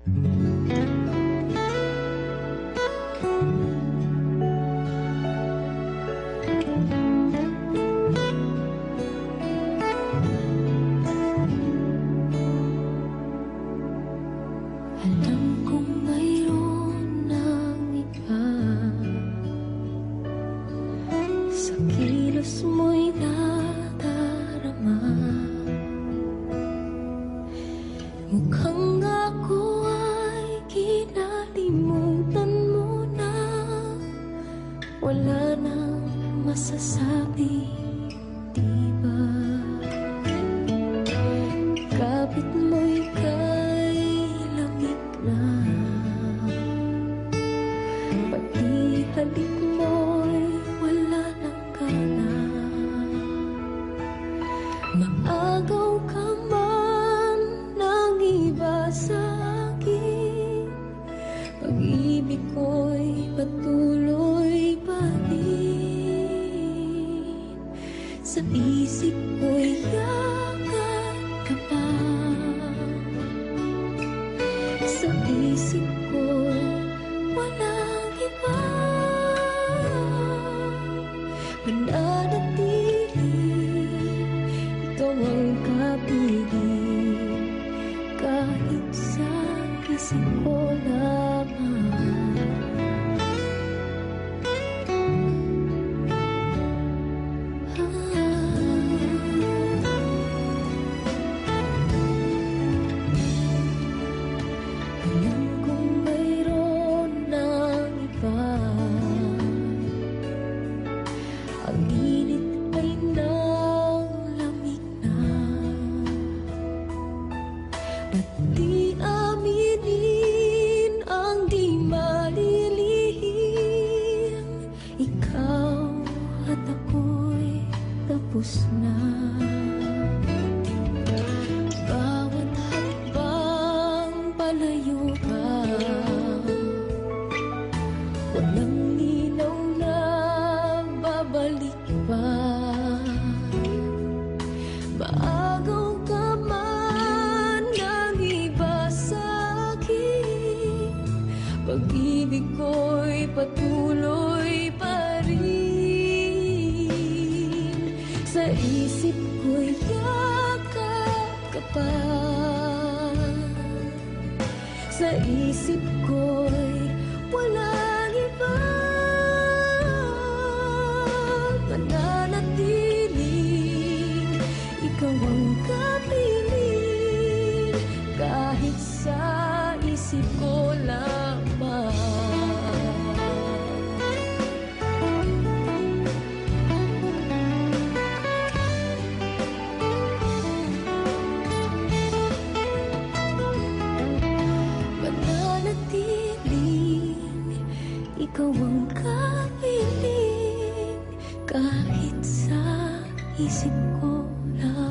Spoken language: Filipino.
Sa kilos mo'y nadarama Sa isip ko'y yakap ka pa. Sa isip ko'y walang iba. Mananatili Ikaw ang kapiling Kahit sa isip ko tapos na. Bawat hakbang palayo Sa isip ko'y yakap ka pa Sa isip ko'y walang iba. Mananatiling ikaw ang kapiling. Kahit sa isip ko lamang Bakit sa isip ko lang.